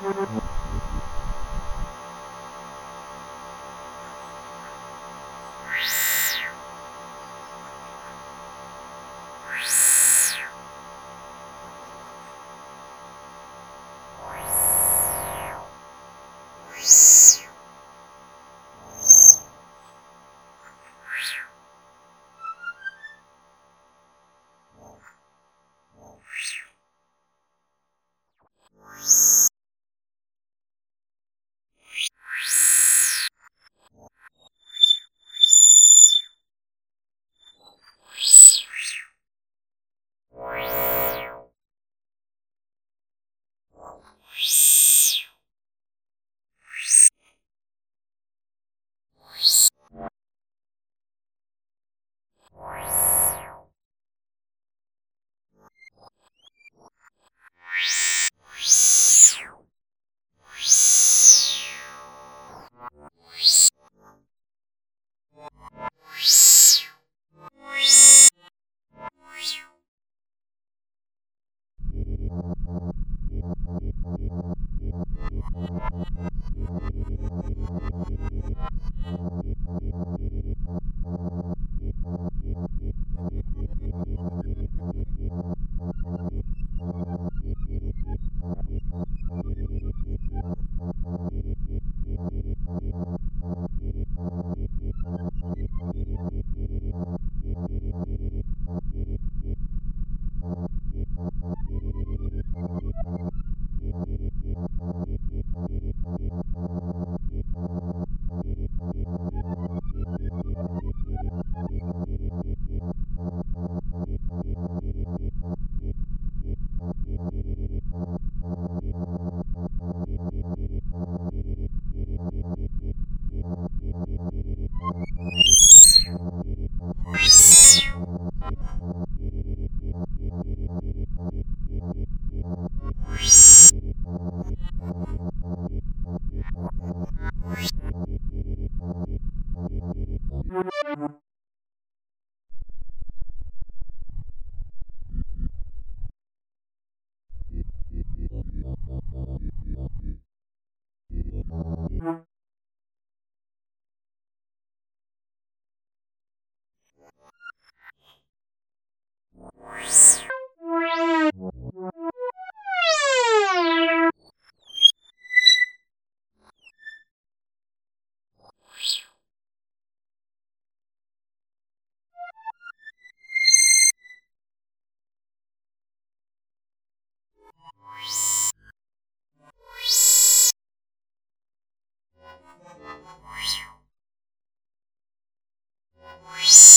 No, Oui.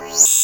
you